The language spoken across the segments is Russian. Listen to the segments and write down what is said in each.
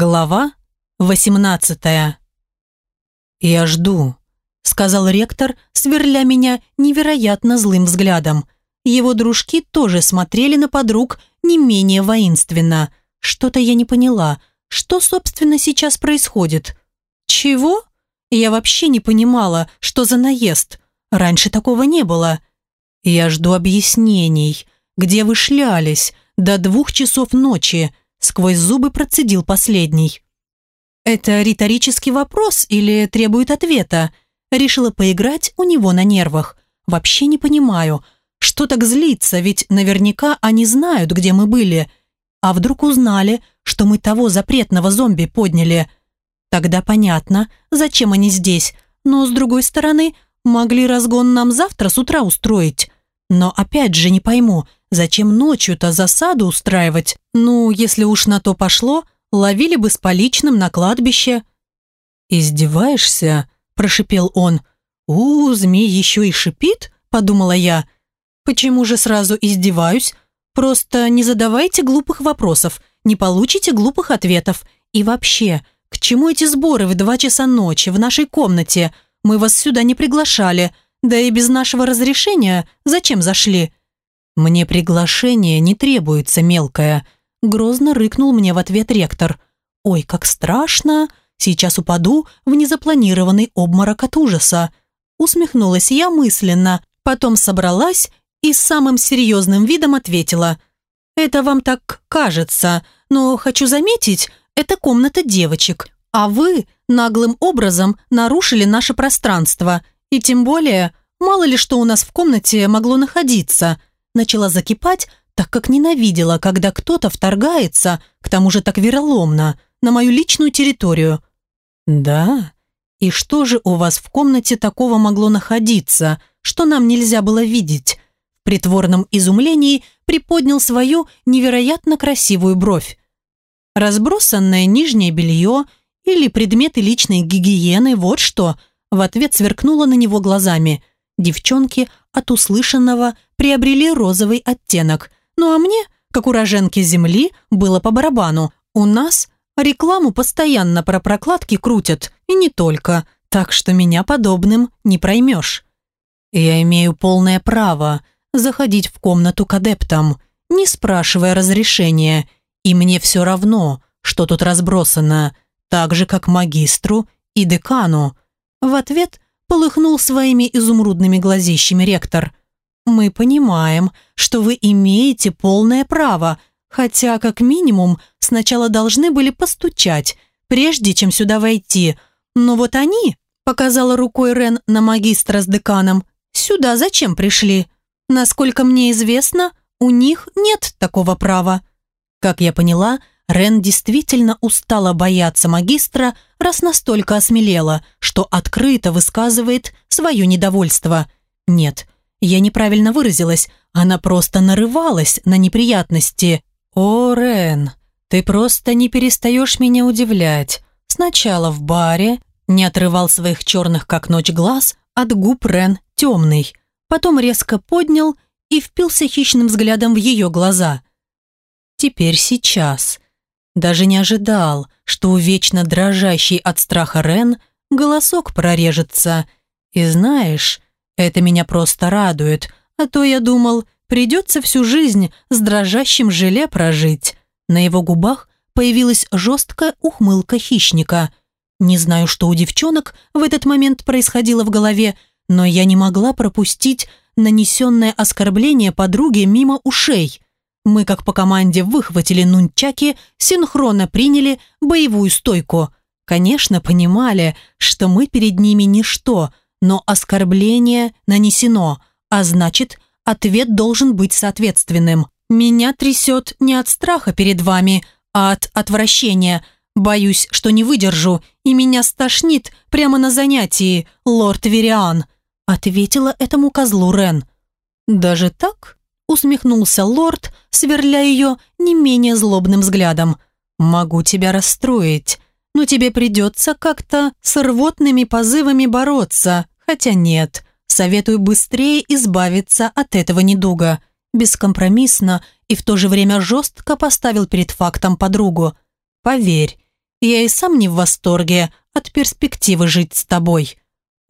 Глава 18 «Я жду», — сказал ректор, сверля меня невероятно злым взглядом. Его дружки тоже смотрели на подруг не менее воинственно. Что-то я не поняла. Что, собственно, сейчас происходит? «Чего?» Я вообще не понимала, что за наезд. Раньше такого не было. «Я жду объяснений. Где вы шлялись? До двух часов ночи?» Сквозь зубы процедил последний. «Это риторический вопрос или требует ответа?» Решила поиграть у него на нервах. «Вообще не понимаю, что так злиться, ведь наверняка они знают, где мы были. А вдруг узнали, что мы того запретного зомби подняли? Тогда понятно, зачем они здесь, но с другой стороны, могли разгон нам завтра с утра устроить. Но опять же не пойму, Зачем ночью-то засаду устраивать? Ну, если уж на то пошло, ловили бы с поличным на кладбище». «Издеваешься?» – прошипел он. «У, змей еще и шипит?» – подумала я. «Почему же сразу издеваюсь? Просто не задавайте глупых вопросов, не получите глупых ответов. И вообще, к чему эти сборы в два часа ночи в нашей комнате? Мы вас сюда не приглашали. Да и без нашего разрешения зачем зашли?» «Мне приглашение не требуется, мелкое», – грозно рыкнул мне в ответ ректор. «Ой, как страшно! Сейчас упаду в незапланированный обморок от ужаса». Усмехнулась я мысленно, потом собралась и с самым серьезным видом ответила. «Это вам так кажется, но хочу заметить, это комната девочек, а вы наглым образом нарушили наше пространство, и тем более, мало ли что у нас в комнате могло находиться» начала закипать, так как ненавидела, когда кто-то вторгается, к тому же так вероломно, на мою личную территорию. «Да? И что же у вас в комнате такого могло находиться, что нам нельзя было видеть?» В притворном изумлении приподнял свою невероятно красивую бровь. «Разбросанное нижнее белье или предметы личной гигиены, вот что!» В ответ сверкнула на него глазами. Девчонки от услышанного приобрели розовый оттенок. Ну а мне, как уроженке земли, было по барабану. У нас рекламу постоянно про прокладки крутят, и не только, так что меня подобным не проймешь. Я имею полное право заходить в комнату к адептам, не спрашивая разрешения, и мне все равно, что тут разбросано, так же, как магистру и декану. В ответ полыхнул своими изумрудными глазищами ректор. «Мы понимаем, что вы имеете полное право, хотя, как минимум, сначала должны были постучать, прежде чем сюда войти. Но вот они, показала рукой Рен на магистра с деканом, сюда зачем пришли? Насколько мне известно, у них нет такого права». Как я поняла, Рен действительно устала бояться магистра, раз настолько осмелела, что открыто высказывает свое недовольство. Нет, я неправильно выразилась, она просто нарывалась на неприятности. «О, Рен, ты просто не перестаешь меня удивлять. Сначала в баре не отрывал своих черных как ночь глаз от губ Рен темный, потом резко поднял и впился хищным взглядом в ее глаза. Теперь сейчас. Даже не ожидал, что у вечно дрожащий от страха Рен голосок прорежется. И знаешь, это меня просто радует, а то я думал, придется всю жизнь с дрожащим желе прожить. На его губах появилась жесткая ухмылка хищника. Не знаю, что у девчонок в этот момент происходило в голове, но я не могла пропустить нанесенное оскорбление подруге мимо ушей. Мы, как по команде, выхватили нунчаки, синхронно приняли боевую стойку. Конечно, понимали, что мы перед ними ничто – но оскорбление нанесено, а значит, ответ должен быть соответственным. Меня трясет не от страха перед вами, а от отвращения. Боюсь, что не выдержу, и меня стошнит прямо на занятии, лорд Вериан», ответила этому козлу Рен. «Даже так?» усмехнулся лорд, сверля ее не менее злобным взглядом. «Могу тебя расстроить но тебе придется как-то с рвотными позывами бороться. Хотя нет, советую быстрее избавиться от этого недуга. Бескомпромиссно и в то же время жестко поставил перед фактом подругу. Поверь, Я и сам не в восторге от перспективы жить с тобой».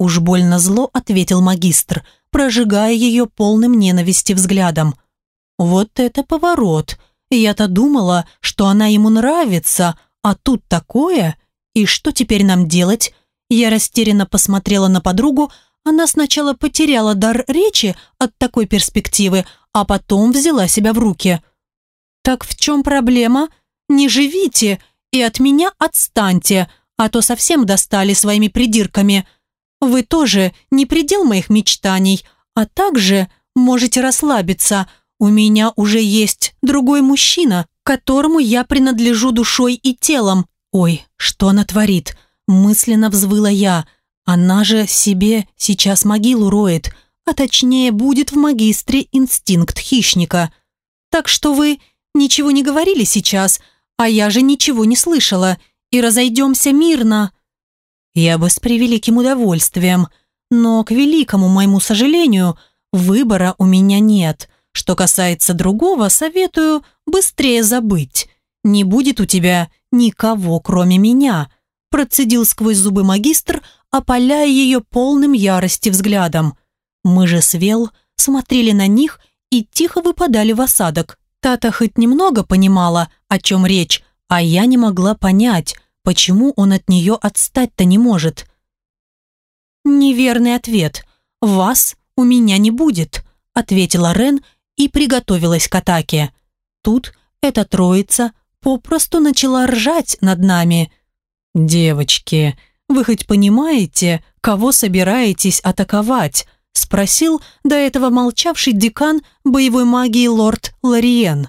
Уж больно зло ответил магистр, прожигая ее полным ненависти взглядом. «Вот это поворот! Я-то думала, что она ему нравится, а тут такое! И что теперь нам делать?» Я растерянно посмотрела на подругу, она сначала потеряла дар речи от такой перспективы, а потом взяла себя в руки. «Так в чем проблема? Не живите и от меня отстаньте, а то совсем достали своими придирками. Вы тоже не предел моих мечтаний, а также можете расслабиться. У меня уже есть другой мужчина, которому я принадлежу душой и телом. Ой, что она творит?» Мысленно взвыла я. Она же себе сейчас могилу роет, а точнее будет в магистре инстинкт хищника. Так что вы ничего не говорили сейчас, а я же ничего не слышала, и разойдемся мирно. Я бы с превеликим удовольствием, но, к великому моему сожалению, выбора у меня нет. Что касается другого, советую быстрее забыть. Не будет у тебя никого, кроме меня процедил сквозь зубы магистр, опаляя ее полным ярости взглядом. Мы же с Вел смотрели на них и тихо выпадали в осадок. Тата хоть немного понимала, о чем речь, а я не могла понять, почему он от нее отстать-то не может. «Неверный ответ. Вас у меня не будет», ответила Рен и приготовилась к атаке. Тут эта троица попросту начала ржать над нами – «Девочки, вы хоть понимаете, кого собираетесь атаковать?» спросил до этого молчавший декан боевой магии лорд Лариен.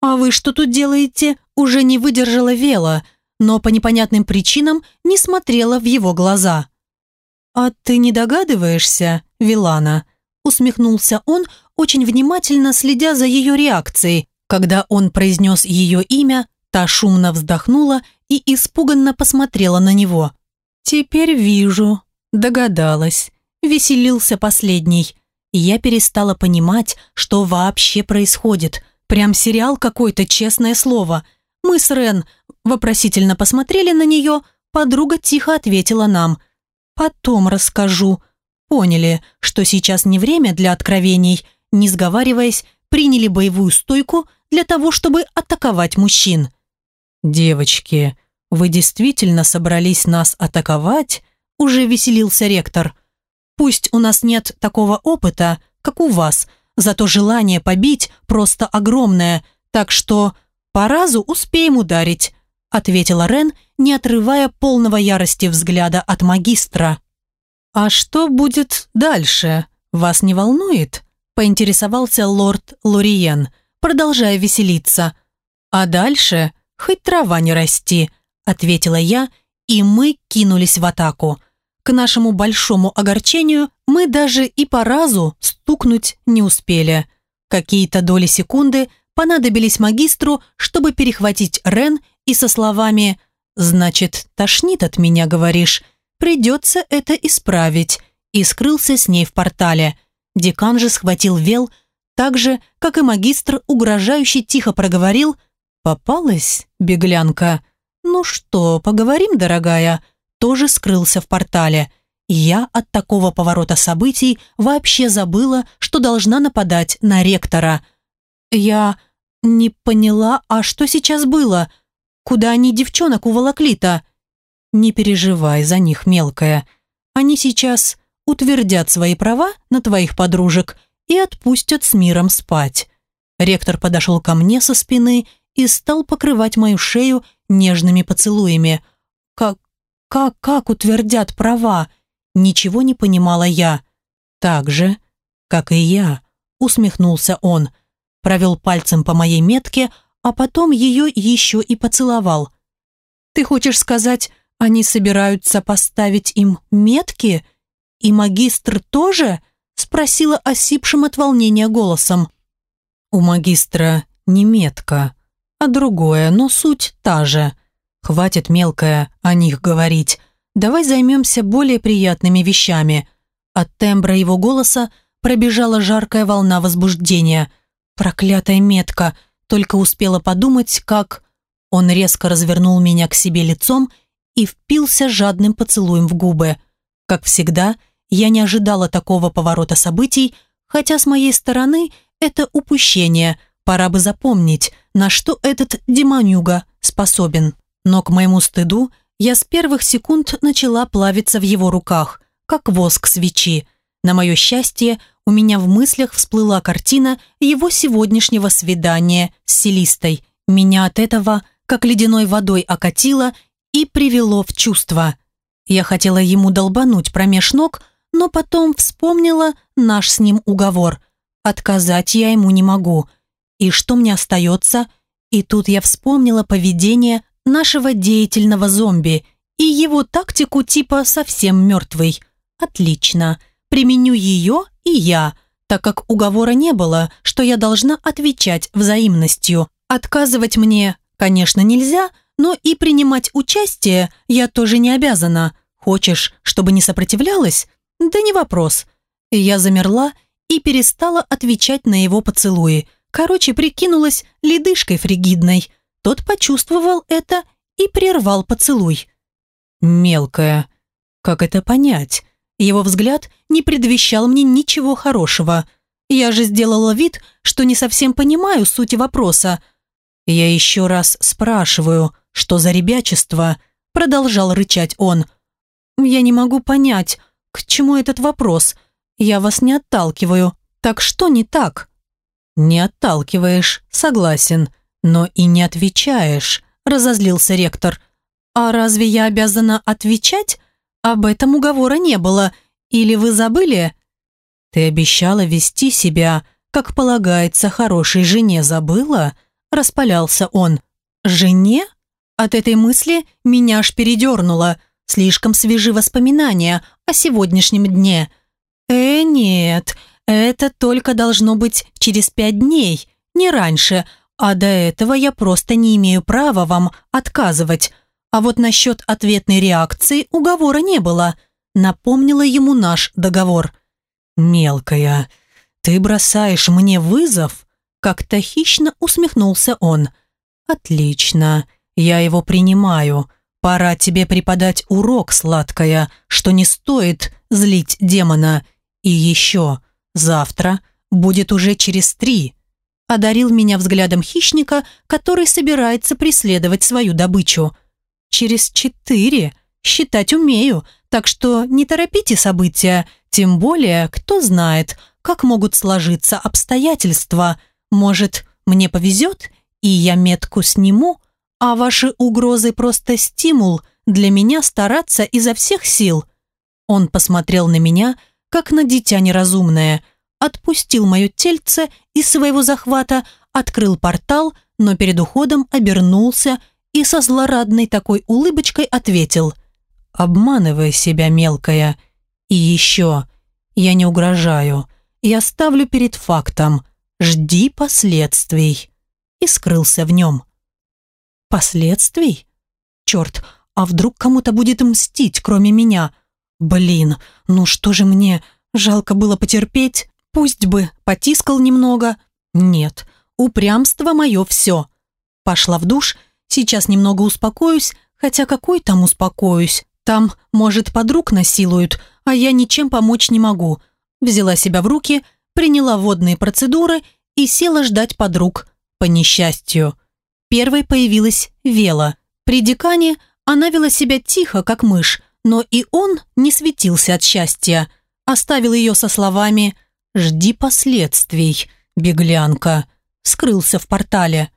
«А вы что тут делаете?» уже не выдержала Вела, но по непонятным причинам не смотрела в его глаза. «А ты не догадываешься, Вилана?» Усмехнулся он, очень внимательно следя за ее реакцией, когда он произнес ее имя, та шумно вздохнула и испуганно посмотрела на него. «Теперь вижу», догадалась. Веселился последний. Я перестала понимать, что вообще происходит. Прям сериал какой-то, честное слово. Мы с Рен вопросительно посмотрели на нее, подруга тихо ответила нам. «Потом расскажу». Поняли, что сейчас не время для откровений, не сговариваясь, приняли боевую стойку для того, чтобы атаковать мужчин. «Девочки, вы действительно собрались нас атаковать?» Уже веселился ректор. «Пусть у нас нет такого опыта, как у вас, зато желание побить просто огромное, так что по разу успеем ударить», ответила Рен, не отрывая полного ярости взгляда от магистра. «А что будет дальше? Вас не волнует?» поинтересовался лорд Лориен, продолжая веселиться. «А дальше хоть трава не расти», – ответила я, и мы кинулись в атаку. К нашему большому огорчению мы даже и по разу стукнуть не успели. Какие-то доли секунды понадобились магистру, чтобы перехватить Рен и со словами «Значит, тошнит от меня, говоришь? Придется это исправить», и скрылся с ней в портале. Декан же схватил Вел, так же, как и магистр, угрожающе тихо проговорил – «Попалась, беглянка? Ну что, поговорим, дорогая?» Тоже скрылся в портале. Я от такого поворота событий вообще забыла, что должна нападать на ректора. Я не поняла, а что сейчас было? Куда они девчонок уволокли-то? Не переживай за них, мелкая. Они сейчас утвердят свои права на твоих подружек и отпустят с миром спать. Ректор подошел ко мне со спины и стал покрывать мою шею нежными поцелуями. Как, как, как утвердят права? Ничего не понимала я. Так же, как и я, усмехнулся он. Провел пальцем по моей метке, а потом ее еще и поцеловал. Ты хочешь сказать, они собираются поставить им метки? И магистр тоже? Спросила осипшим от волнения голосом. У магистра не метка, а другое, но суть та же. Хватит мелкое о них говорить. Давай займемся более приятными вещами. От тембра его голоса пробежала жаркая волна возбуждения. Проклятая метка. Только успела подумать, как... Он резко развернул меня к себе лицом и впился жадным поцелуем в губы. Как всегда, я не ожидала такого поворота событий, хотя с моей стороны это упущение, пора бы запомнить, на что этот демонюга способен. Но к моему стыду я с первых секунд начала плавиться в его руках, как воск свечи. На мое счастье, у меня в мыслях всплыла картина его сегодняшнего свидания с Селистой. Меня от этого как ледяной водой окатило и привело в чувство. Я хотела ему долбануть промеж ног, но потом вспомнила наш с ним уговор. Отказать я ему не могу. И что мне остается? И тут я вспомнила поведение нашего деятельного зомби и его тактику типа совсем мертвый. Отлично. Применю ее и я, так как уговора не было, что я должна отвечать взаимностью. Отказывать мне, конечно, нельзя, но и принимать участие я тоже не обязана. Хочешь, чтобы не сопротивлялась? Да не вопрос. Я замерла и перестала отвечать на его поцелуи. Короче, прикинулась ледышкой фригидной. Тот почувствовал это и прервал поцелуй. «Мелкая. Как это понять?» Его взгляд не предвещал мне ничего хорошего. Я же сделала вид, что не совсем понимаю суть вопроса. «Я еще раз спрашиваю, что за ребячество?» Продолжал рычать он. «Я не могу понять, к чему этот вопрос. Я вас не отталкиваю. Так что не так?» «Не отталкиваешь, согласен, но и не отвечаешь», разозлился ректор. «А разве я обязана отвечать?» Об этом уговора не было. Или вы забыли? Ты обещала вести себя, как полагается хорошей жене, забыла? Распалялся он. Жене? От этой мысли меня аж передернуло. Слишком свежи воспоминания о сегодняшнем дне. Э, нет, это только должно быть через пять дней, не раньше, а до этого я просто не имею права вам отказывать. А вот насчет ответной реакции уговора не было. Напомнила ему наш договор. «Мелкая, ты бросаешь мне вызов?» Как-то хищно усмехнулся он. «Отлично, я его принимаю. Пора тебе преподать урок, сладкая, что не стоит злить демона. И еще, завтра будет уже через три». Одарил меня взглядом хищника, который собирается преследовать свою добычу через четыре. Считать умею, так что не торопите события, тем более, кто знает, как могут сложиться обстоятельства. Может, мне повезет, и я метку сниму, а ваши угрозы просто стимул для меня стараться изо всех сил. Он посмотрел на меня, как на дитя неразумное, отпустил мое тельце из своего захвата, открыл портал, но перед уходом обернулся и со злорадной такой улыбочкой ответил «Обманывай себя, мелкая. И еще, я не угрожаю, я ставлю перед фактом, жди последствий». И скрылся в нем. «Последствий? Черт, а вдруг кому-то будет мстить, кроме меня? Блин, ну что же мне, жалко было потерпеть? Пусть бы потискал немного. Нет, упрямство мое все». Пошла в душ Сейчас немного успокоюсь, хотя какой там успокоюсь? Там, может, подруг насилуют, а я ничем помочь не могу. Взяла себя в руки, приняла водные процедуры и села ждать подруг, по несчастью. Первой появилась Вела. При декане она вела себя тихо, как мышь, но и он не светился от счастья. Оставил ее со словами «Жди последствий, беглянка», скрылся в портале.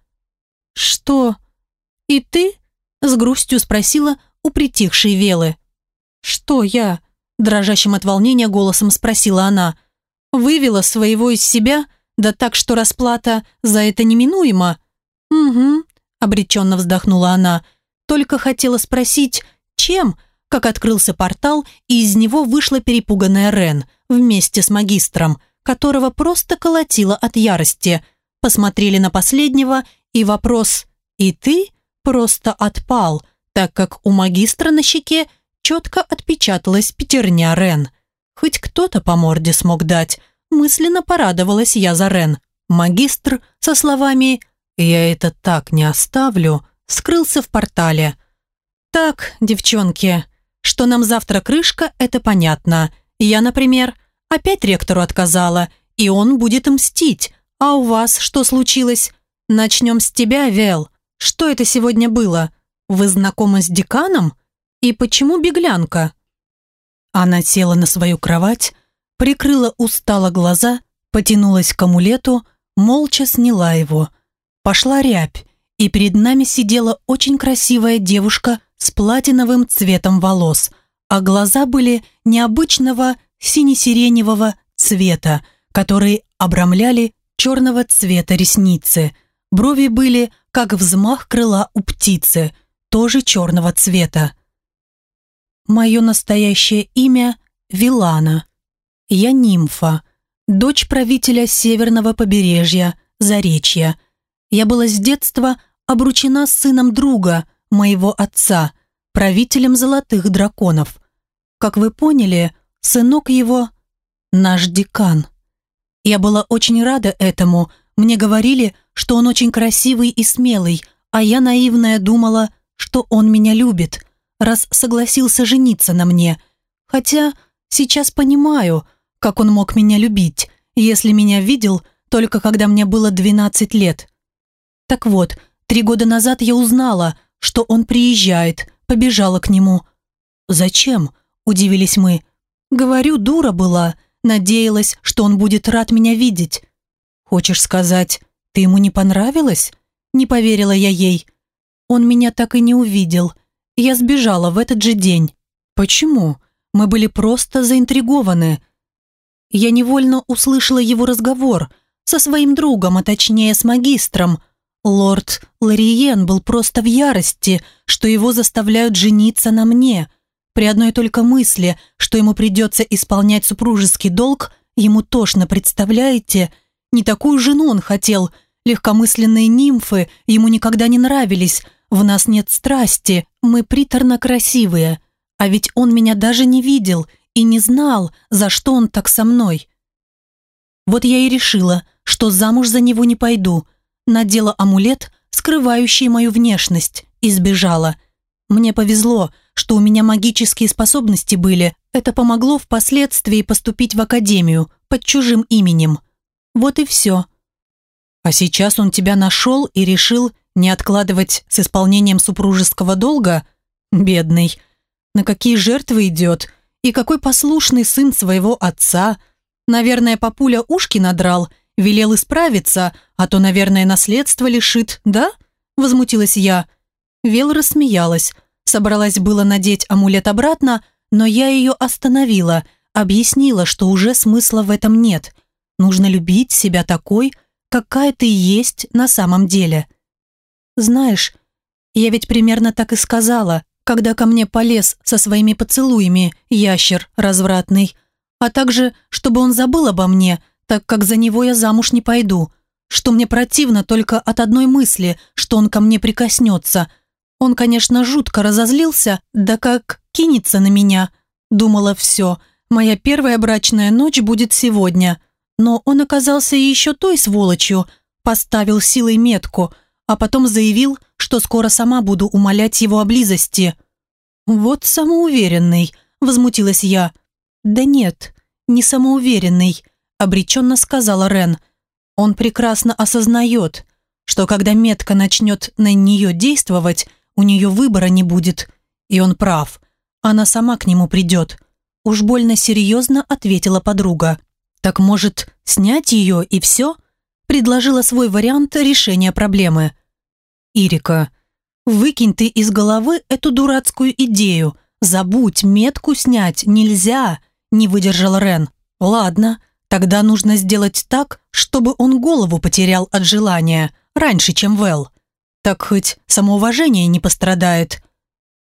«Что?» «И ты?» – с грустью спросила у притихшей Велы. «Что я?» – дрожащим от волнения голосом спросила она. «Вывела своего из себя, да так, что расплата за это неминуема?» «Угу», – обреченно вздохнула она. «Только хотела спросить, чем?» Как открылся портал, и из него вышла перепуганная Рен вместе с магистром, которого просто колотило от ярости. Посмотрели на последнего, и вопрос «И ты?» просто отпал, так как у магистра на щеке четко отпечаталась пятерня Рен. Хоть кто-то по морде смог дать, мысленно порадовалась я за Рен. Магистр со словами «Я это так не оставлю» скрылся в портале. «Так, девчонки, что нам завтра крышка, это понятно. Я, например, опять ректору отказала, и он будет мстить. А у вас что случилось? Начнем с тебя, Вел. Что это сегодня было? Вы знакомы с деканом? И почему беглянка?» Она села на свою кровать, прикрыла устало глаза, потянулась к амулету, молча сняла его. Пошла рябь, и перед нами сидела очень красивая девушка с платиновым цветом волос, а глаза были необычного сине-сиреневого цвета, которые обрамляли черного цвета ресницы. Брови были, как взмах крыла у птицы, тоже черного цвета. Мое настоящее имя – Вилана. Я нимфа, дочь правителя северного побережья, Заречья. Я была с детства обручена с сыном друга, моего отца, правителем золотых драконов. Как вы поняли, сынок его – наш декан. Я была очень рада этому. Мне говорили, что он очень красивый и смелый, а я наивная думала, что он меня любит, раз согласился жениться на мне. Хотя сейчас понимаю, как он мог меня любить, если меня видел только когда мне было 12 лет. Так вот, три года назад я узнала, что он приезжает, побежала к нему. «Зачем?» – удивились мы. «Говорю, дура была, надеялась, что он будет рад меня видеть». «Хочешь сказать, ты ему не понравилась?» Не поверила я ей. Он меня так и не увидел. Я сбежала в этот же день. Почему? Мы были просто заинтригованы. Я невольно услышала его разговор со своим другом, а точнее с магистром – Лорд Лариен был просто в ярости, что его заставляют жениться на мне. При одной только мысли, что ему придется исполнять супружеский долг, ему тошно, представляете? Не такую жену он хотел. Легкомысленные нимфы ему никогда не нравились. В нас нет страсти, мы приторно красивые. А ведь он меня даже не видел и не знал, за что он так со мной. Вот я и решила, что замуж за него не пойду – надела амулет, скрывающий мою внешность, и сбежала. Мне повезло, что у меня магические способности были. Это помогло впоследствии поступить в академию под чужим именем. Вот и все. А сейчас он тебя нашел и решил не откладывать с исполнением супружеского долга? Бедный. На какие жертвы идет? И какой послушный сын своего отца? Наверное, папуля ушки надрал – Велел исправиться, а то, наверное, наследство лишит, да?» Возмутилась я. Вел рассмеялась. Собралась было надеть амулет обратно, но я ее остановила, объяснила, что уже смысла в этом нет. Нужно любить себя такой, какая ты есть на самом деле. Знаешь, я ведь примерно так и сказала, когда ко мне полез со своими поцелуями ящер развратный, а также, чтобы он забыл обо мне – так как за него я замуж не пойду, что мне противно только от одной мысли, что он ко мне прикоснется. Он, конечно, жутко разозлился, да как кинется на меня. Думала, все, моя первая брачная ночь будет сегодня. Но он оказался еще той сволочью, поставил силой метку, а потом заявил, что скоро сама буду умолять его о близости. «Вот самоуверенный», — возмутилась я. «Да нет, не самоуверенный обреченно сказала Рен. Он прекрасно осознает, что когда метка начнет на нее действовать, у нее выбора не будет. И он прав. Она сама к нему придет. Уж больно серьезно ответила подруга. Так может, снять ее и все? Предложила свой вариант решения проблемы. Ирика, выкинь ты из головы эту дурацкую идею. Забудь, метку снять нельзя, не выдержал Рен. Ладно, Тогда нужно сделать так, чтобы он голову потерял от желания, раньше, чем Вэл. Так хоть самоуважение не пострадает.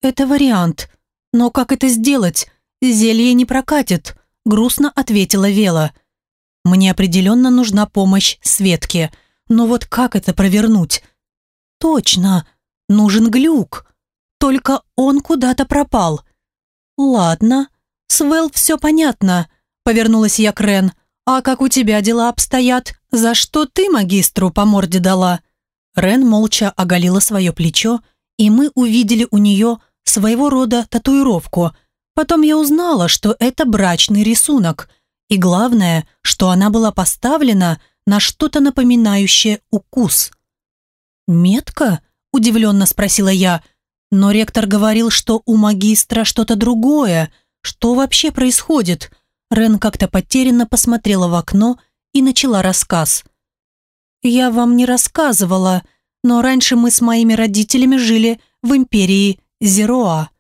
Это вариант. Но как это сделать? Зелье не прокатит, грустно ответила Вела. Мне определенно нужна помощь Светке. Но вот как это провернуть? Точно, нужен глюк. Только он куда-то пропал. Ладно, с Вэл все понятно, повернулась я к Рен. «А как у тебя дела обстоят? За что ты магистру по морде дала?» Рен молча оголила свое плечо, и мы увидели у нее своего рода татуировку. Потом я узнала, что это брачный рисунок. И главное, что она была поставлена на что-то напоминающее укус. «Метка?» – удивленно спросила я. Но ректор говорил, что у магистра что-то другое. Что вообще происходит? Рен как-то потерянно посмотрела в окно и начала рассказ. «Я вам не рассказывала, но раньше мы с моими родителями жили в империи Зероа.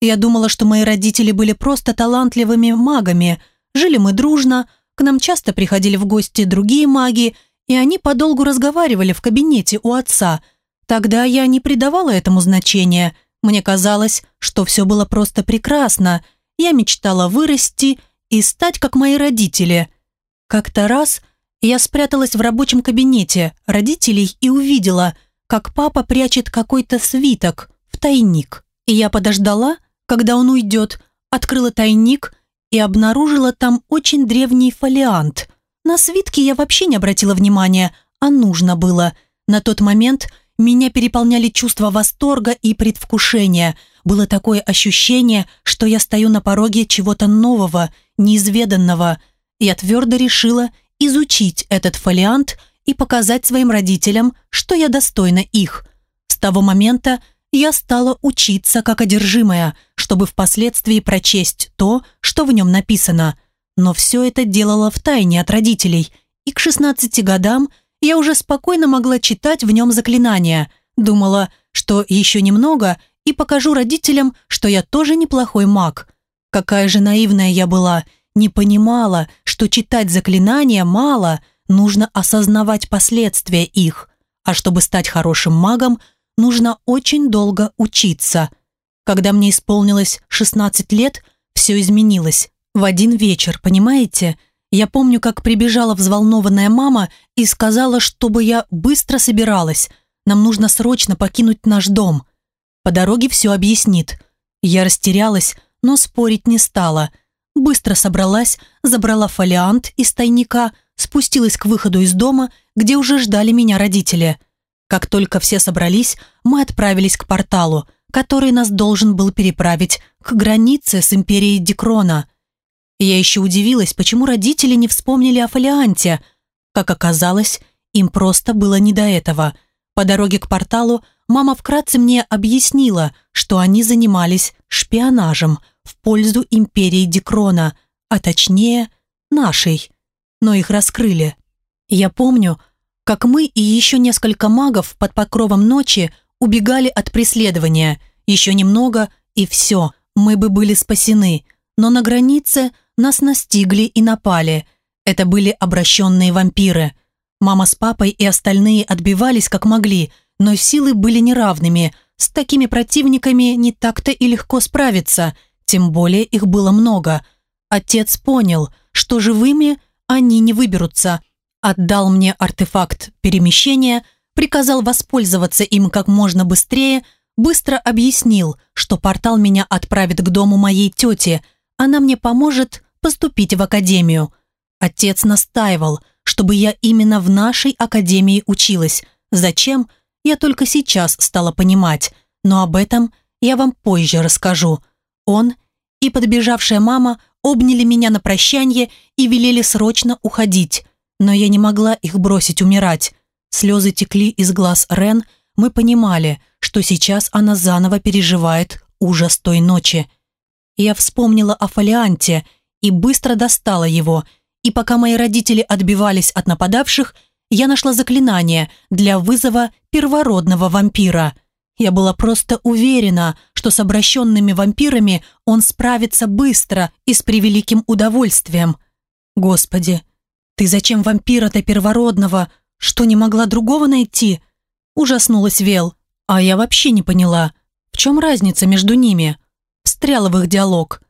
Я думала, что мои родители были просто талантливыми магами. Жили мы дружно, к нам часто приходили в гости другие маги, и они подолгу разговаривали в кабинете у отца. Тогда я не придавала этому значения. Мне казалось, что все было просто прекрасно. Я мечтала вырасти и стать как мои родители. Как-то раз я спряталась в рабочем кабинете родителей и увидела, как папа прячет какой-то свиток в тайник. И я подождала, когда он уйдет, открыла тайник и обнаружила там очень древний фолиант. На свитки я вообще не обратила внимания, а нужно было. На тот момент меня переполняли чувства восторга и предвкушения. Было такое ощущение, что я стою на пороге чего-то нового, неизведанного. Я твердо решила изучить этот фолиант и показать своим родителям, что я достойна их. С того момента я стала учиться как одержимая, чтобы впоследствии прочесть то, что в нем написано. Но все это делала в тайне от родителей, и к 16 годам я уже спокойно могла читать в нем заклинания. Думала, что еще немного и покажу родителям, что я тоже неплохой маг. Какая же наивная я была, не понимала, что читать заклинания мало, нужно осознавать последствия их. А чтобы стать хорошим магом – нужно очень долго учиться. Когда мне исполнилось 16 лет, все изменилось. В один вечер, понимаете? Я помню, как прибежала взволнованная мама и сказала, чтобы я быстро собиралась. Нам нужно срочно покинуть наш дом. По дороге все объяснит. Я растерялась, но спорить не стала. Быстро собралась, забрала фолиант из тайника, спустилась к выходу из дома, где уже ждали меня родители. Как только все собрались, мы отправились к порталу, который нас должен был переправить к границе с империей Дикрона. Я еще удивилась, почему родители не вспомнили о фолианте. Как оказалось, им просто было не до этого. По дороге к порталу мама вкратце мне объяснила, что они занимались шпионажем в пользу империи Дикрона, а точнее, нашей. Но их раскрыли. Я помню, как мы и еще несколько магов под покровом ночи убегали от преследования. Еще немного, и все, мы бы были спасены. Но на границе нас настигли и напали. Это были обращенные вампиры. Мама с папой и остальные отбивались как могли, но силы были неравными. С такими противниками не так-то и легко справиться, тем более их было много. Отец понял, что живыми они не выберутся, отдал мне артефакт перемещения, приказал воспользоваться им как можно быстрее, быстро объяснил, что портал меня отправит к дому моей тети, она мне поможет поступить в академию. Отец настаивал, чтобы я именно в нашей академии училась. Зачем? Я только сейчас стала понимать, но об этом я вам позже расскажу. Он и подбежавшая мама обняли меня на прощание и велели срочно уходить. Но я не могла их бросить умирать. Слезы текли из глаз Рен, мы понимали, что сейчас она заново переживает ужас той ночи. Я вспомнила о фолианте и быстро достала его, и пока мои родители отбивались от нападавших, я нашла заклинание для вызова первородного вампира. Я была просто уверена, что с обращенными вампирами он справится быстро и с превеликим удовольствием. Господи, «Ты зачем вампира-то первородного? Что, не могла другого найти?» Ужаснулась Вел. А я вообще не поняла, в чем разница между ними? Встряла в их диалог.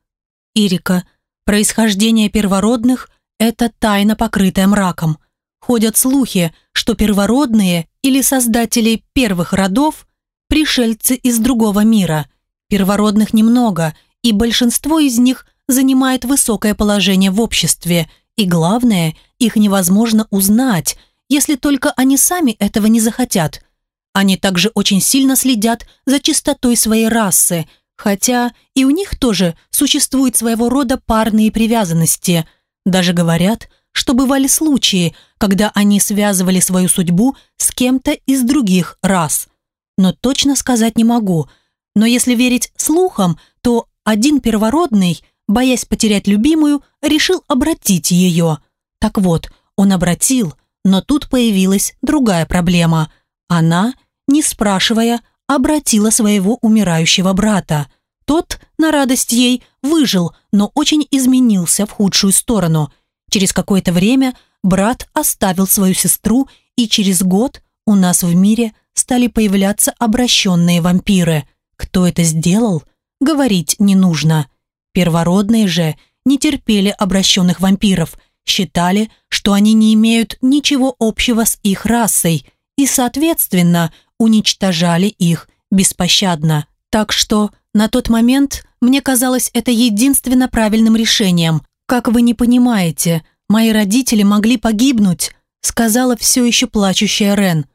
Ирика, происхождение первородных – это тайна, покрытая мраком. Ходят слухи, что первородные или создатели первых родов – пришельцы из другого мира. Первородных немного, и большинство из них занимает высокое положение в обществе – и главное, их невозможно узнать, если только они сами этого не захотят. Они также очень сильно следят за чистотой своей расы, хотя и у них тоже существуют своего рода парные привязанности. Даже говорят, что бывали случаи, когда они связывали свою судьбу с кем-то из других рас. Но точно сказать не могу. Но если верить слухам, то один первородный, боясь потерять любимую, решил обратить ее. Так вот, он обратил, но тут появилась другая проблема. Она, не спрашивая, обратила своего умирающего брата. Тот, на радость ей, выжил, но очень изменился в худшую сторону. Через какое-то время брат оставил свою сестру, и через год у нас в мире стали появляться обращенные вампиры. Кто это сделал, говорить не нужно. Первородные же не терпели обращенных вампиров, считали, что они не имеют ничего общего с их расой и, соответственно, уничтожали их беспощадно. Так что на тот момент мне казалось это единственно правильным решением. Как вы не понимаете, мои родители могли погибнуть, сказала все еще плачущая Рен.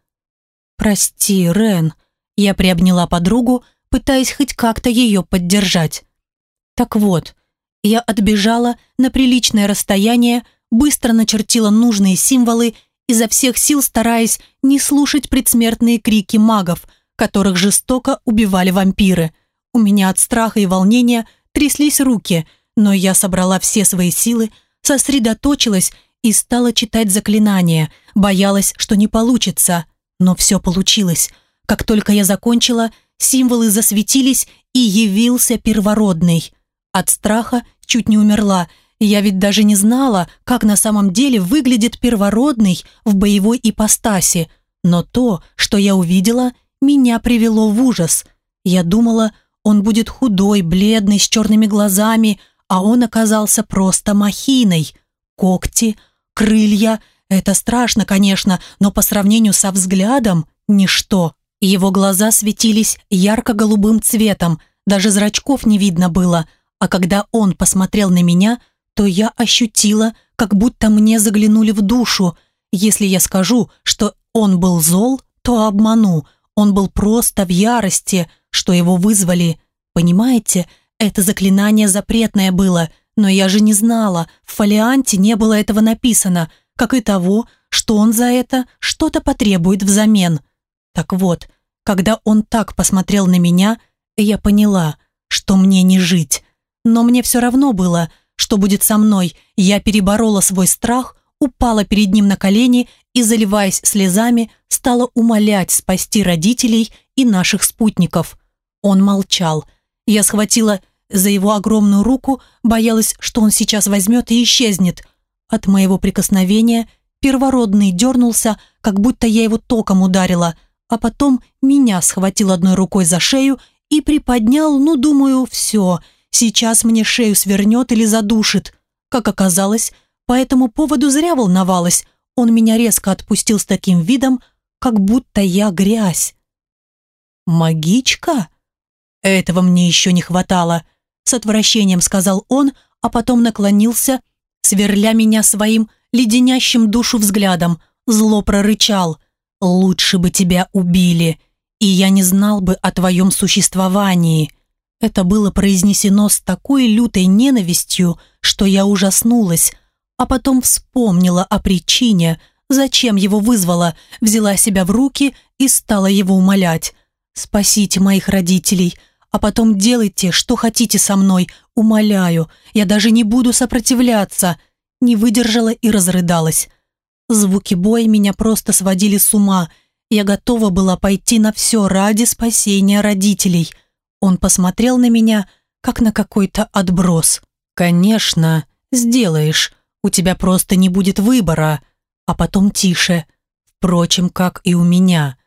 «Прости, Рен», я приобняла подругу, пытаясь хоть как-то ее поддержать. Так вот, я отбежала на приличное расстояние, быстро начертила нужные символы, изо всех сил стараясь не слушать предсмертные крики магов, которых жестоко убивали вампиры. У меня от страха и волнения тряслись руки, но я собрала все свои силы, сосредоточилась и стала читать заклинания, боялась, что не получится. Но все получилось. Как только я закончила, символы засветились, и явился первородный. От страха чуть не умерла, я ведь даже не знала, как на самом деле выглядит первородный в боевой ипостаси. Но то, что я увидела, меня привело в ужас. Я думала, он будет худой, бледный, с черными глазами, а он оказался просто махиной. Когти, крылья – это страшно, конечно, но по сравнению со взглядом – ничто. Его глаза светились ярко-голубым цветом, даже зрачков не видно было, а когда он посмотрел на меня, то я ощутила, как будто мне заглянули в душу. Если я скажу, что он был зол, то обману. Он был просто в ярости – что его вызвали. Понимаете, это заклинание запретное было, но я же не знала, в фолианте не было этого написано, как и того, что он за это что-то потребует взамен. Так вот, когда он так посмотрел на меня, я поняла, что мне не жить. Но мне все равно было, что будет со мной. Я переборола свой страх, упала перед ним на колени и, заливаясь слезами, стала умолять спасти родителей и наших спутников. Он молчал. Я схватила за его огромную руку, боялась, что он сейчас возьмет и исчезнет. От моего прикосновения первородный дернулся, как будто я его током ударила, а потом меня схватил одной рукой за шею и приподнял, ну, думаю, все, сейчас мне шею свернет или задушит. Как оказалось, по этому поводу зря волновалась. Он меня резко отпустил с таким видом, как будто я грязь. «Магичка?» «Этого мне еще не хватало», — с отвращением сказал он, а потом наклонился, сверля меня своим леденящим душу взглядом, зло прорычал. «Лучше бы тебя убили, и я не знал бы о твоем существовании». Это было произнесено с такой лютой ненавистью, что я ужаснулась, а потом вспомнила о причине, зачем его вызвала, взяла себя в руки и стала его умолять. «Спасите моих родителей, а потом делайте, что хотите со мной, умоляю, я даже не буду сопротивляться». Не выдержала и разрыдалась. Звуки боя меня просто сводили с ума. Я готова была пойти на все ради спасения родителей. Он посмотрел на меня, как на какой-то отброс. «Конечно, сделаешь. У тебя просто не будет выбора». А потом тише. Впрочем, как и у меня.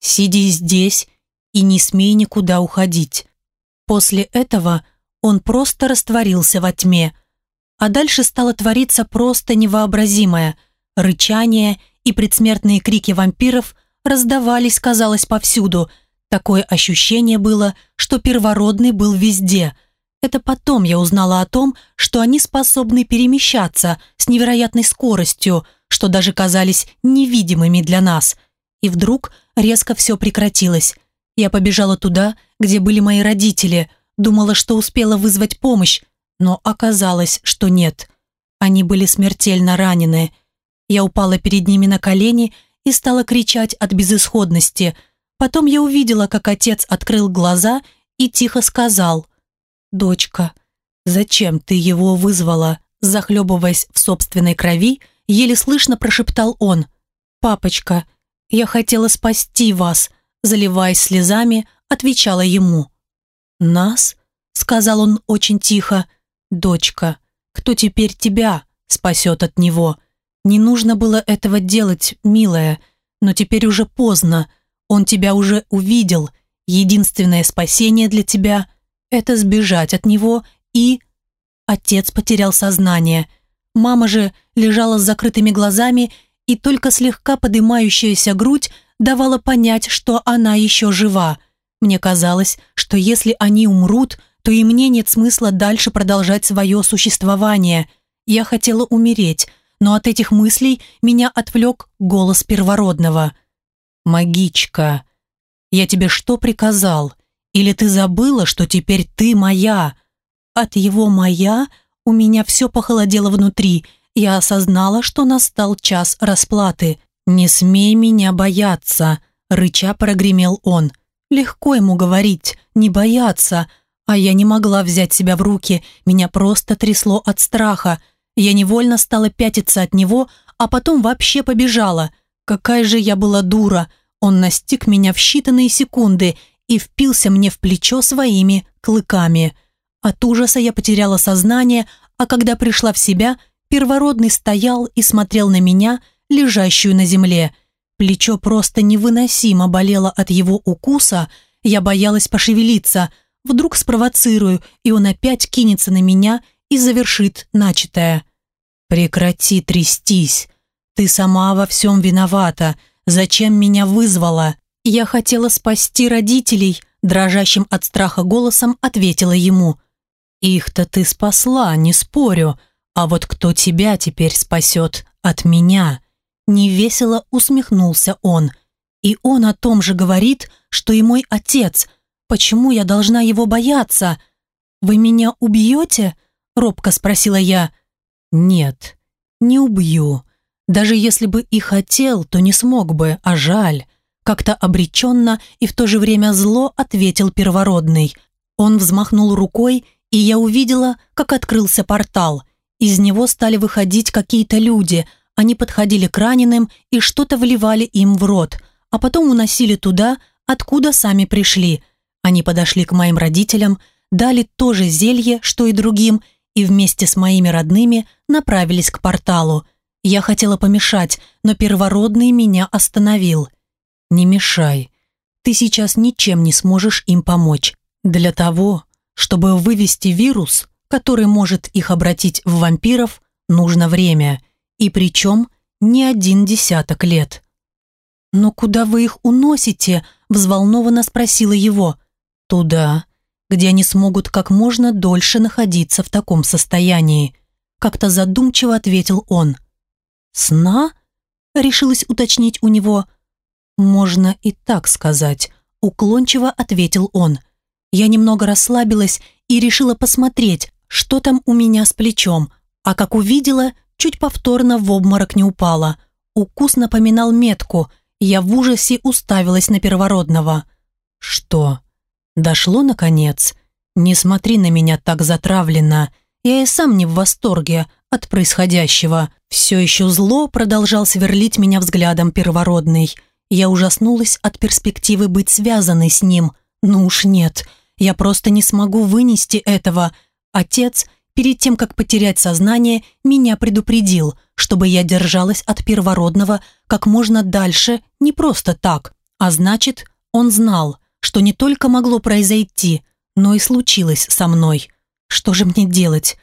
«Сиди здесь и не смей никуда уходить. После этого он просто растворился во тьме. А дальше стало твориться просто невообразимое. Рычание и предсмертные крики вампиров раздавались, казалось, повсюду. Такое ощущение было, что первородный был везде. Это потом я узнала о том, что они способны перемещаться с невероятной скоростью, что даже казались невидимыми для нас. И вдруг резко все прекратилось. Я побежала туда, где были мои родители, думала, что успела вызвать помощь, но оказалось, что нет. Они были смертельно ранены. Я упала перед ними на колени и стала кричать от безысходности. Потом я увидела, как отец открыл глаза и тихо сказал «Дочка, зачем ты его вызвала?» Захлебываясь в собственной крови, еле слышно прошептал он «Папочка, я хотела спасти вас», заливаясь слезами, отвечала ему. «Нас?» — сказал он очень тихо. «Дочка, кто теперь тебя спасет от него? Не нужно было этого делать, милая, но теперь уже поздно. Он тебя уже увидел. Единственное спасение для тебя — это сбежать от него и...» Отец потерял сознание. Мама же лежала с закрытыми глазами, и только слегка подымающаяся грудь давала понять, что она еще жива. Мне казалось, что если они умрут, то и мне нет смысла дальше продолжать свое существование. Я хотела умереть, но от этих мыслей меня отвлек голос первородного. «Магичка, я тебе что приказал? Или ты забыла, что теперь ты моя?» От его «моя» у меня все похолодело внутри. Я осознала, что настал час расплаты. «Не смей меня бояться», — рыча прогремел он. Легко ему говорить, не бояться, а я не могла взять себя в руки, меня просто трясло от страха. Я невольно стала пятиться от него, а потом вообще побежала. Какая же я была дура! Он настиг меня в считанные секунды и впился мне в плечо своими клыками. От ужаса я потеряла сознание, а когда пришла в себя, первородный стоял и смотрел на меня, лежащую на земле. Плечо просто невыносимо болело от его укуса, я боялась пошевелиться, вдруг спровоцирую, и он опять кинется на меня и завершит начатое. «Прекрати трястись. Ты сама во всем виновата. Зачем меня вызвала?» Я хотела спасти родителей, дрожащим от страха голосом ответила ему. «Их-то ты спасла, не спорю. А вот кто тебя теперь спасет от меня?» Невесело усмехнулся он. «И он о том же говорит, что и мой отец. Почему я должна его бояться? Вы меня убьете?» Робко спросила я. «Нет, не убью. Даже если бы и хотел, то не смог бы, а жаль». Как-то обреченно и в то же время зло ответил первородный. Он взмахнул рукой, и я увидела, как открылся портал. Из него стали выходить какие-то люди. Они подходили к раненым и что-то вливали им в рот, а потом уносили туда, откуда сами пришли. Они подошли к моим родителям, дали то же зелье, что и другим, и вместе с моими родными направились к порталу. Я хотела помешать, но первородный меня остановил. «Не мешай. Ты сейчас ничем не сможешь им помочь. Для того, чтобы вывести вирус, который может их обратить в вампиров, нужно время, и причем не один десяток лет. «Но куда вы их уносите?» – взволнованно спросила его. «Туда, где они смогут как можно дольше находиться в таком состоянии», – как-то задумчиво ответил он. «Сна?» – решилась уточнить у него. «Можно и так сказать», – уклончиво ответил он – я немного расслабилась и решила посмотреть, что там у меня с плечом, а как увидела, чуть повторно в обморок не упала. Укус напоминал метку, я в ужасе уставилась на первородного. «Что? Дошло, наконец? Не смотри на меня так затравленно. Я и сам не в восторге от происходящего. Все еще зло продолжал сверлить меня взглядом первородный. Я ужаснулась от перспективы быть связанной с ним. Ну уж нет, я просто не смогу вынести этого. Отец, перед тем, как потерять сознание, меня предупредил, чтобы я держалась от первородного как можно дальше, не просто так. А значит, он знал, что не только могло произойти, но и случилось со мной. Что же мне делать?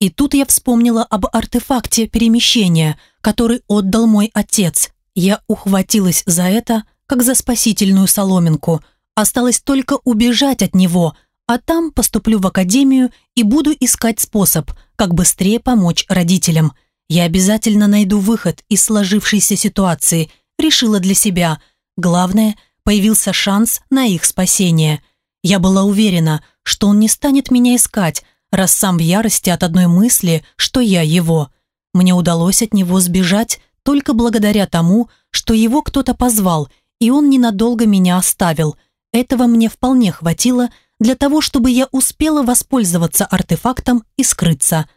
И тут я вспомнила об артефакте перемещения, который отдал мой отец. Я ухватилась за это, как за спасительную соломинку – Осталось только убежать от него, а там поступлю в академию и буду искать способ, как быстрее помочь родителям. Я обязательно найду выход из сложившейся ситуации, решила для себя. Главное, появился шанс на их спасение. Я была уверена, что он не станет меня искать, раз сам в ярости от одной мысли, что я его. Мне удалось от него сбежать только благодаря тому, что его кто-то позвал, и он ненадолго меня оставил. Этого мне вполне хватило для того, чтобы я успела воспользоваться артефактом и скрыться.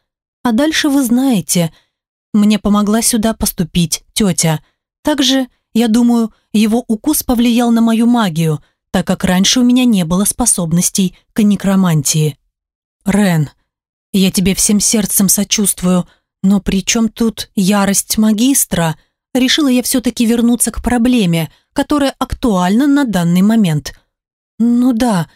А дальше вы знаете, мне помогла сюда поступить тетя. Также, я думаю, его укус повлиял на мою магию, так как раньше у меня не было способностей к некромантии. Рен, я тебе всем сердцем сочувствую, но при чем тут ярость магистра? Решила я все-таки вернуться к проблеме, которая актуальна на данный момент. Ну да,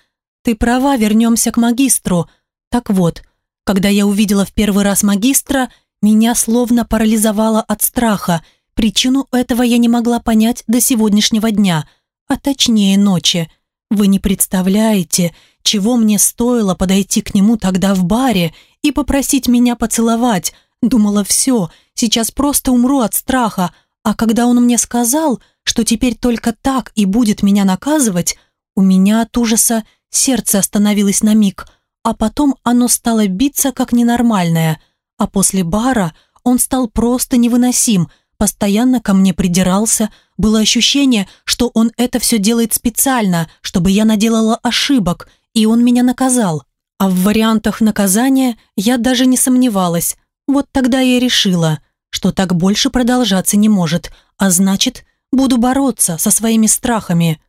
ты права, вернемся к магистру. Так вот, когда я увидела в первый раз магистра, меня словно парализовало от страха. Причину этого я не могла понять до сегодняшнего дня, а точнее ночи. Вы не представляете, чего мне стоило подойти к нему тогда в баре и попросить меня поцеловать. Думала, все, сейчас просто умру от страха, а когда он мне сказал, что теперь только так и будет меня наказывать, у меня от ужаса сердце остановилось на миг, а потом оно стало биться как ненормальное, а после бара он стал просто невыносим, постоянно ко мне придирался, было ощущение, что он это все делает специально, чтобы я наделала ошибок, и он меня наказал. А в вариантах наказания я даже не сомневалась. Вот тогда я решила, что так больше продолжаться не может, а значит, буду бороться со своими страхами.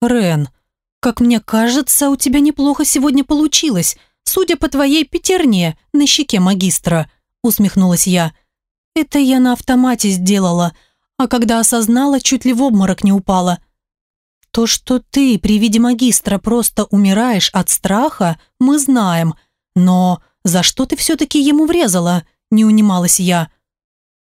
Рен, как мне кажется, у тебя неплохо сегодня получилось, судя по твоей пятерне на щеке магистра, усмехнулась я. Это я на автомате сделала, а когда осознала, чуть ли в обморок не упала. То, что ты при виде магистра просто умираешь от страха, мы знаем. Но за что ты все-таки ему врезала? Не унималась я.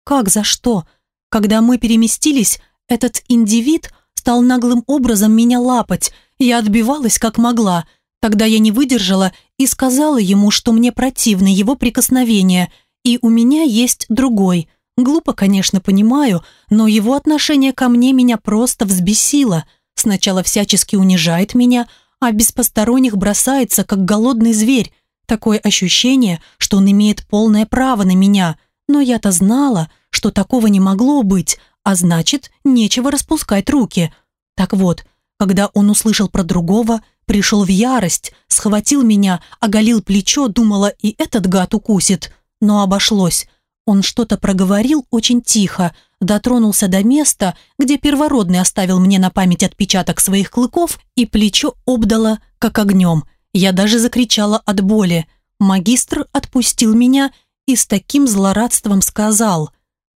Как за что? Когда мы переместились, этот индивид стал наглым образом меня лапать. Я отбивалась как могла. Тогда я не выдержала и сказала ему, что мне противны его прикосновения, и у меня есть другой. Глупо, конечно, понимаю, но его отношение ко мне меня просто взбесило – Сначала всячески унижает меня, а без посторонних бросается, как голодный зверь. Такое ощущение, что он имеет полное право на меня. Но я-то знала, что такого не могло быть, а значит, нечего распускать руки. Так вот, когда он услышал про другого, пришел в ярость, схватил меня, оголил плечо, думала, и этот гад укусит. Но обошлось. Он что-то проговорил очень тихо, дотронулся до места, где первородный оставил мне на память отпечаток своих клыков, и плечо обдало, как огнем. Я даже закричала от боли. Магистр отпустил меня и с таким злорадством сказал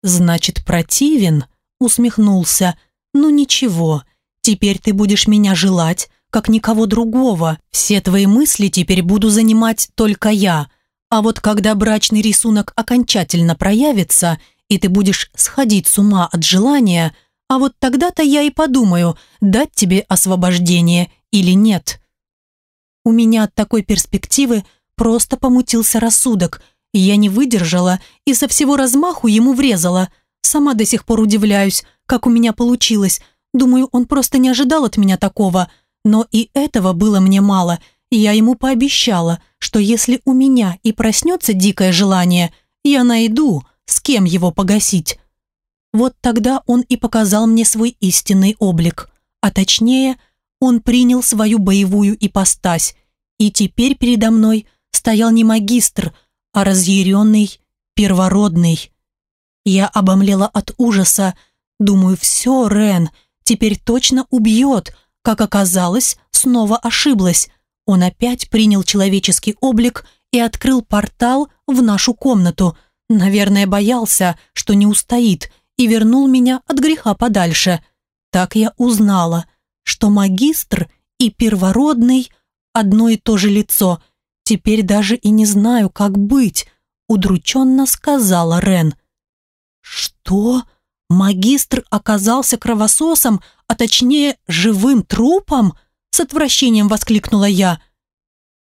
«Значит, противен?» усмехнулся. «Ну ничего, теперь ты будешь меня желать, как никого другого. Все твои мысли теперь буду занимать только я. А вот когда брачный рисунок окончательно проявится, и ты будешь сходить с ума от желания, а вот тогда-то я и подумаю, дать тебе освобождение или нет. У меня от такой перспективы просто помутился рассудок, я не выдержала и со всего размаху ему врезала. Сама до сих пор удивляюсь, как у меня получилось. Думаю, он просто не ожидал от меня такого. Но и этого было мне мало – я ему пообещала, что если у меня и проснется дикое желание, я найду, с кем его погасить. Вот тогда он и показал мне свой истинный облик, а точнее, он принял свою боевую ипостась, и теперь передо мной стоял не магистр, а разъяренный первородный. Я обомлела от ужаса, думаю, все, Рен, теперь точно убьет, как оказалось, снова ошиблась, он опять принял человеческий облик и открыл портал в нашу комнату. Наверное, боялся, что не устоит, и вернул меня от греха подальше. Так я узнала, что магистр и первородный – одно и то же лицо. Теперь даже и не знаю, как быть, удрученно сказала Рен. Что? Магистр оказался кровососом, а точнее живым трупом? С отвращением воскликнула я.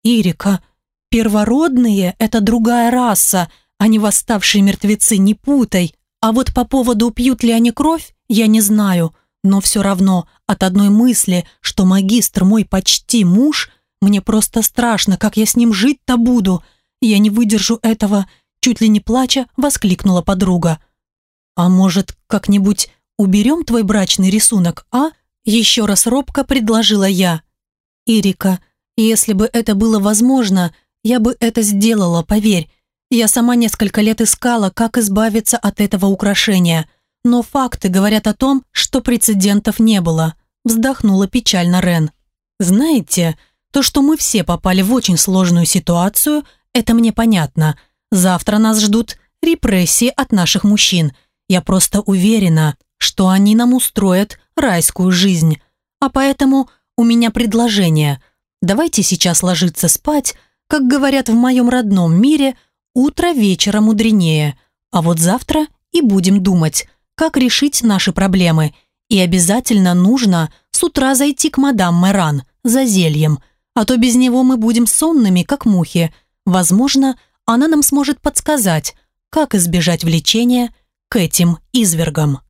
«Ирика, первородные – это другая раса, а не восставшие мертвецы, не путай. А вот по поводу, пьют ли они кровь, я не знаю. Но все равно от одной мысли, что магистр мой почти муж, мне просто страшно, как я с ним жить-то буду. Я не выдержу этого, чуть ли не плача, воскликнула подруга. А может, как-нибудь уберем твой брачный рисунок, а? Еще раз робко предложила я. Ирика, если бы это было возможно, я бы это сделала, поверь. Я сама несколько лет искала, как избавиться от этого украшения. Но факты говорят о том, что прецедентов не было. Вздохнула печально Рен. Знаете, то, что мы все попали в очень сложную ситуацию, это мне понятно. Завтра нас ждут репрессии от наших мужчин. Я просто уверена, что они нам устроят райскую жизнь. А поэтому у меня предложение. Давайте сейчас ложиться спать, как говорят в моем родном мире, утро вечера мудренее. А вот завтра и будем думать, как решить наши проблемы. И обязательно нужно с утра зайти к мадам Меран за зельем, а то без него мы будем сонными, как мухи. Возможно, она нам сможет подсказать, как избежать влечения к этим извергам.